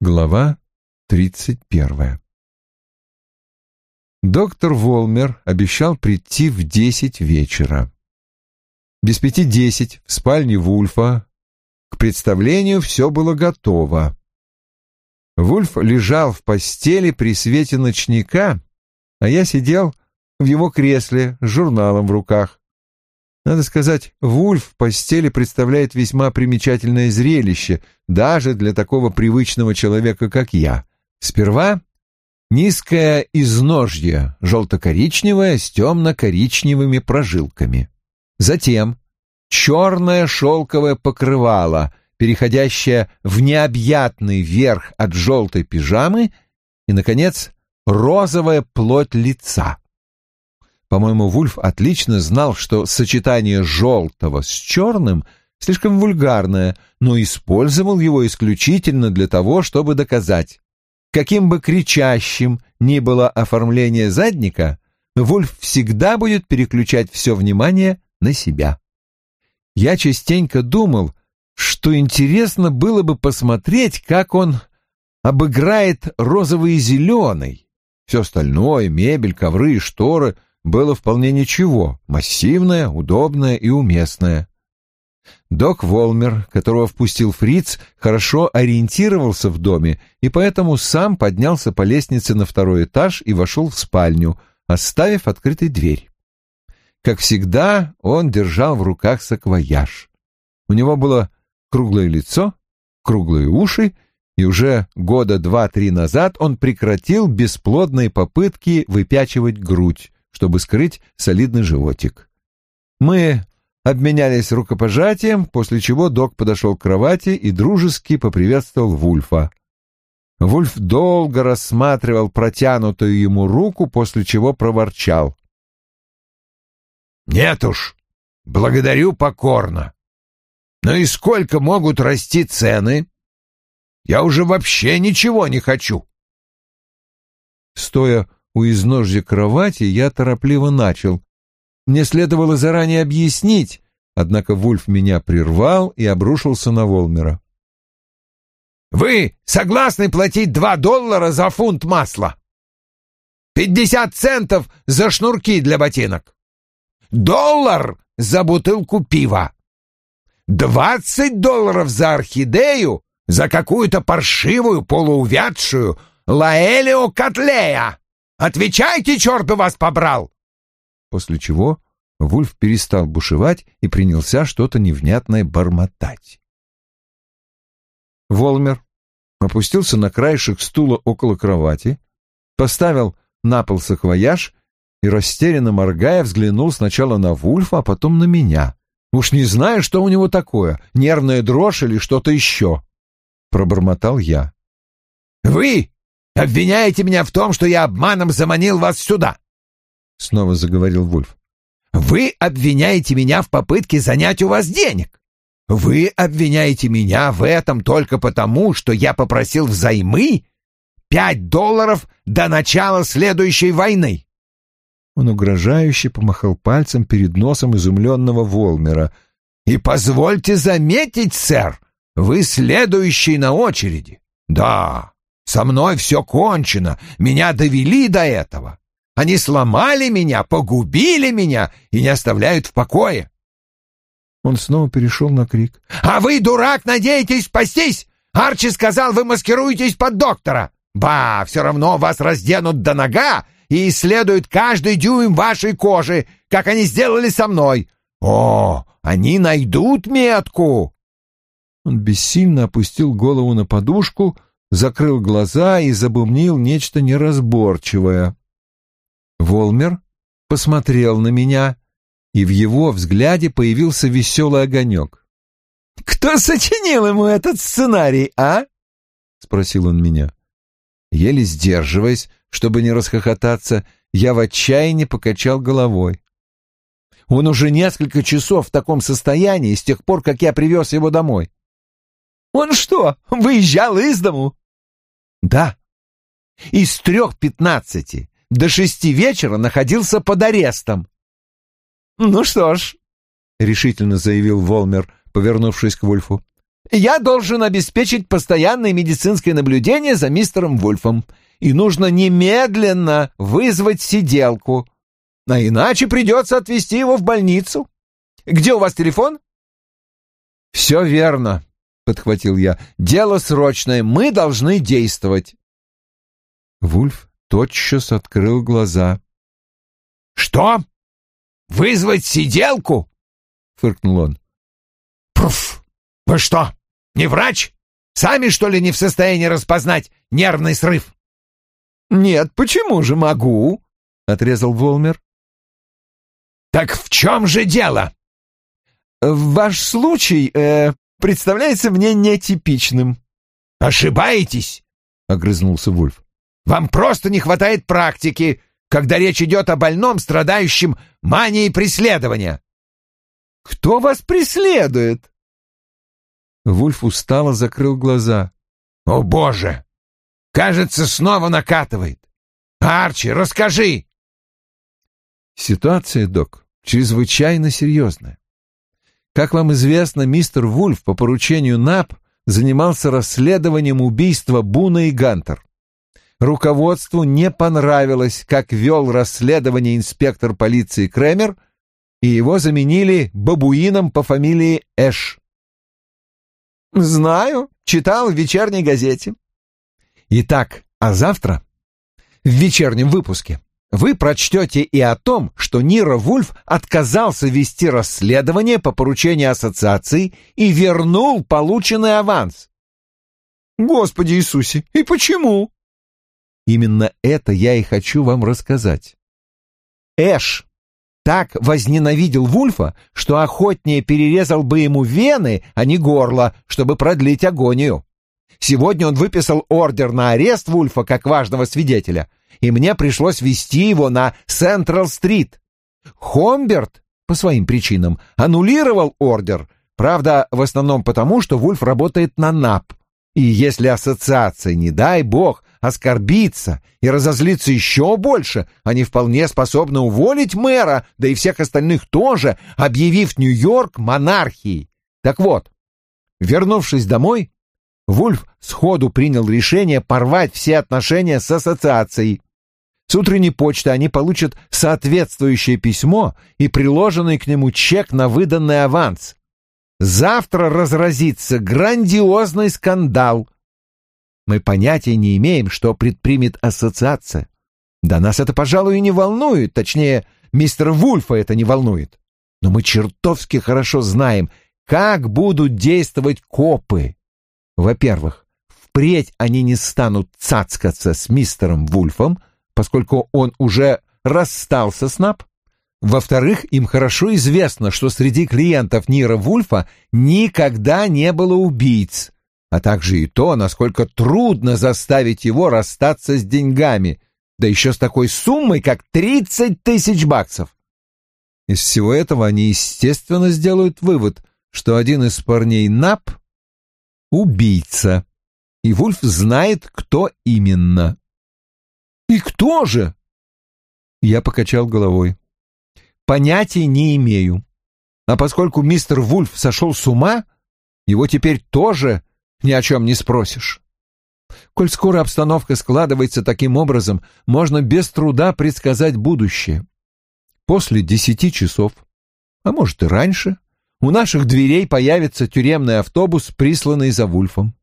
Глава тридцать первая Доктор Волмер обещал прийти в десять вечера. Без пяти десять в спальне Вульфа к представлению все было готово. Вульф лежал в постели при свете ночника, а я сидел в его кресле с журналом в руках. Надо сказать, Вульф в постели представляет весьма примечательное зрелище, даже для такого привычного человека, как я. Сперва низкое изножье, желто-коричневое с темно-коричневыми прожилками. Затем черное шелковое покрывало, переходящее в необъятный верх от желтой пижамы, и, наконец, розовая плоть лица. По-моему, Вульф отлично знал, что сочетание желтого с черным слишком вульгарное, но использовал его исключительно для того, чтобы доказать. Каким бы кричащим ни было оформление задника, Вульф всегда будет переключать все внимание на себя. Я частенько думал, что интересно было бы посмотреть, как он обыграет розовый и зеленый. Все остальное, мебель, ковры и шторы — было вполне ничего, массивное, удобное и уместное. Док Волмер, которого впустил Фриц, хорошо ориентировался в доме и поэтому сам поднялся по лестнице на второй этаж и вошел в спальню, оставив открытой дверь. Как всегда, он держал в руках саквояж. У него было круглое лицо, круглые уши, и уже года два-три назад он прекратил бесплодные попытки выпячивать грудь, чтобы скрыть солидный животик. Мы обменялись рукопожатием, после чего док подошел к кровати и дружески поприветствовал Вульфа. Вульф долго рассматривал протянутую ему руку, после чего проворчал. «Нет уж, благодарю покорно. Но и сколько могут расти цены? Я уже вообще ничего не хочу». Стоя у изножья кровати, я торопливо начал. Мне следовало заранее объяснить, однако Вульф меня прервал и обрушился на Волмера. «Вы согласны платить два доллара за фунт масла? Пятьдесят центов за шнурки для ботинок? Доллар за бутылку пива? Двадцать долларов за орхидею, за какую-то паршивую полуувядшую Лаэлио Котлея?» Отвечайте, черт бы вас побрал!» После чего Вульф перестал бушевать и принялся что-то невнятное бормотать. Волмер опустился на краешек стула около кровати, поставил на пол саквояж и, растерянно моргая, взглянул сначала на Вульфа, а потом на меня. «Уж не знаю, что у него такое, нервная дрожь или что-то еще», — пробормотал я. «Вы Обвиняете меня в том, что я обманом заманил вас сюда?» Снова заговорил Вульф. «Вы обвиняете меня в попытке занять у вас денег. Вы обвиняете меня в этом только потому, что я попросил взаймы пять долларов до начала следующей войны». Он угрожающе помахал пальцем перед носом изумленного Волмера. «И позвольте заметить, сэр, вы следующий на очереди. Да, со мной все кончено, меня довели до этого. Они сломали меня, погубили меня и не оставляют в покое. Он снова перешел на крик. «А вы, дурак, надеетесь спастись? Арчи сказал, вы маскируетесь под доктора. Ба, все равно вас разденут до нога и исследуют каждый дюйм вашей кожи, как они сделали со мной. О, они найдут метку!» Он бессильно опустил голову на подушку, закрыл глаза и забумнил нечто неразборчивое. Волмер посмотрел на меня, и в его взгляде появился веселый огонек. «Кто сочинил ему этот сценарий, а?» — спросил он меня. Еле сдерживаясь, чтобы не расхохотаться, я в отчаянии покачал головой. Он уже несколько часов в таком состоянии с тех пор, как я привез его домой. «Он что, выезжал из дому?» Да. Из трех пятнадцати до шести вечера находился под арестом. Ну что ж, решительно заявил Волмер, повернувшись к Вульфу. Я должен обеспечить постоянное медицинское наблюдение за мистером Вульфом, и нужно немедленно вызвать сиделку, а иначе придется отвезти его в больницу. Где у вас телефон?» «Все верно», — подхватил я. «Дело срочное, мы должны действовать». Вульф тотчас открыл глаза. «Что? Вызвать сиделку?» — фыркнул он. «Пф! Вы что, не врач? Сами, что ли, не в состоянии распознать нервный срыв?» «Нет, почему же могу?» — отрезал Волмер. «Так в чем же дело?» «Ваш случай э, представляется мне нетипичным». «Ошибаетесь?» — огрызнулся Вульф. «Вам просто не хватает практики, когда речь идет о больном, страдающем манией преследования». «Кто вас преследует?» Вульф устало закрыл глаза. «О, Боже! Кажется, снова накатывает. Арчи, расскажи!» Ситуация, док, чрезвычайно серьезная. Как вам известно, мистер Вульф по поручению НАП занимался расследованием убийства Буна и Гантер. Руководству не понравилось, как вел расследование инспектор полиции Кремер, и его заменили бабуином по фамилии Эш. «Знаю, читал в вечерней газете». Итак, а завтра в вечернем выпуске вы прочтете и о том, что Нира Вульф отказался вести расследование по поручению ассоциации и вернул полученный аванс. Господи Иисусе, и почему? Именно это я и хочу вам рассказать. Эш так возненавидел Вульфа, что охотнее перерезал бы ему вены, а не горло, чтобы продлить агонию. Сегодня он выписал ордер на арест Вульфа как важного свидетеля, и мне пришлось вести его на Централ-стрит. Хомберт, по своим причинам, аннулировал ордер, правда, в основном потому, что Вульф работает на НАП. И если ассоциация, не дай бог, оскорбиться и разозлиться еще больше, они вполне способны уволить мэра, да и всех остальных тоже, объявив Нью-Йорк монархией. Так вот, вернувшись домой, Вульф сходу принял решение порвать все отношения с ассоциацией. С утренней почты они получат соответствующее письмо и приложенный к нему чек на выданный аванс. Завтра разразится грандиозный скандал, мы понятия не имеем, что предпримет ассоциация. Да нас это, пожалуй, и не волнует, точнее, мистера Вульфа это не волнует. Но мы чертовски хорошо знаем, как будут действовать копы. Во-первых, впредь они не станут цацкаться с мистером Вульфом, поскольку он уже расстался с НАП. Во-вторых, им хорошо известно, что среди клиентов Нира Вульфа никогда не было убийц, а также и то, насколько трудно заставить его расстаться с деньгами, да еще с такой суммой, как 30 тысяч баксов. Из всего этого они, естественно, сделают вывод, что один из парней НАП — убийца, и Вульф знает, кто именно. «И кто же?» Я покачал головой. «Понятия не имею. А поскольку мистер Вульф сошел с ума, его теперь тоже ни о чем не спросишь. Коль скоро обстановка складывается таким образом, можно без труда предсказать будущее. После десяти часов, а может и раньше, у наших дверей появится тюремный автобус, присланный за Вульфом.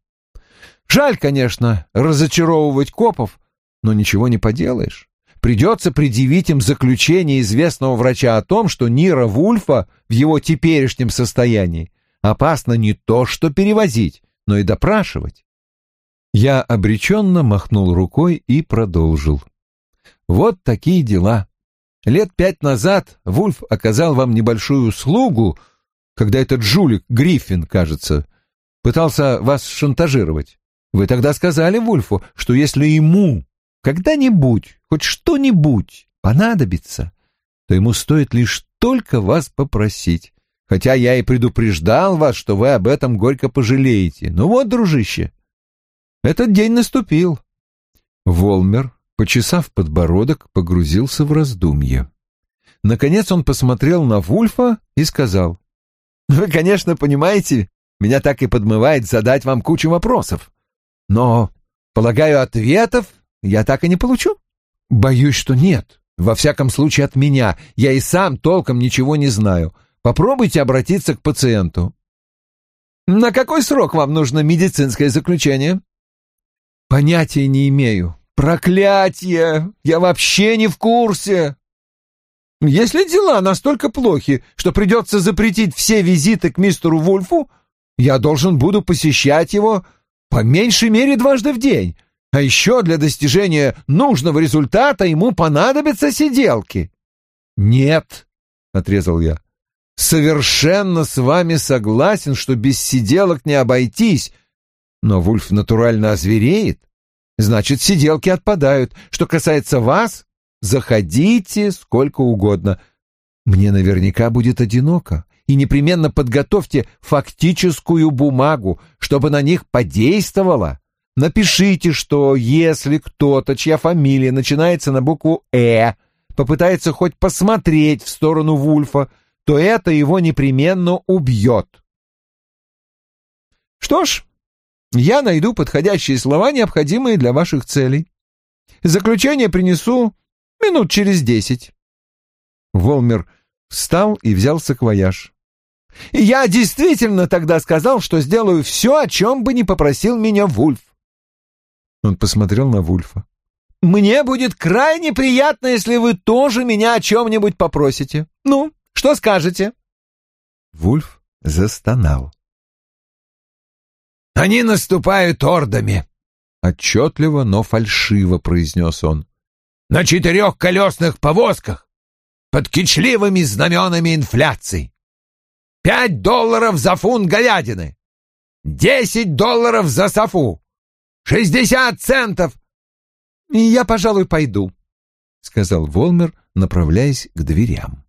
Жаль, конечно, разочаровывать копов, но ничего не поделаешь. Придется предъявить им заключение известного врача о том, что Нира Вульфа в его теперешнем состоянии опасно не то что перевозить, но и допрашивать. Я обреченно махнул рукой и продолжил. Вот такие дела. Лет пять назад Вульф оказал вам небольшую услугу, когда этот жулик Гриффин, кажется, пытался вас шантажировать. Вы тогда сказали Вульфу, что если ему когда-нибудь хоть что-нибудь понадобится, то ему стоит лишь только вас попросить хотя я и предупреждал вас, что вы об этом горько пожалеете. Ну вот, дружище, этот день наступил. Волмер, почесав подбородок, погрузился в раздумье. Наконец он посмотрел на Вульфа и сказал, «Вы, конечно, понимаете, меня так и подмывает задать вам кучу вопросов. Но, полагаю, ответов я так и не получу? Боюсь, что нет. Во всяком случае, от меня. Я и сам толком ничего не знаю. Попробуйте обратиться к пациенту. На какой срок вам нужно медицинское заключение? Понятия не имею. Проклятье! Я вообще не в курсе. Если дела настолько плохи, что придется запретить все визиты к мистеру Вульфу, я должен буду посещать его по меньшей мере дважды в день. А еще для достижения нужного результата ему понадобятся сиделки. Нет, — отрезал я, — совершенно с вами согласен, что без сиделок не обойтись, но Вульф натурально озвереет. Значит, сиделки отпадают. Что касается вас, Заходите сколько угодно. Мне наверняка будет одиноко. И непременно подготовьте фактическую бумагу, чтобы на них подействовало. Напишите, что если кто-то, чья фамилия начинается на букву «Э», попытается хоть посмотреть в сторону Вульфа, то это его непременно убьет. Что ж, я найду подходящие слова, необходимые для ваших целей. Заключение принесу Минут через десять. Волмер встал и взял саквояж. «Я действительно тогда сказал, что сделаю все, о чем бы не попросил меня Вульф». Он посмотрел на Вульфа. «Мне будет крайне приятно, если вы тоже меня о чем-нибудь попросите. Ну, что скажете?» Вульф застонал. «Они наступают ордами», — отчетливо, но фальшиво произнес он на четырехколесных повозках под кичливыми знаменами инфляции. Пять долларов за фунт говядины, десять долларов за софу, шестьдесят центов. — Я, пожалуй, пойду, — сказал Волмер, направляясь к дверям.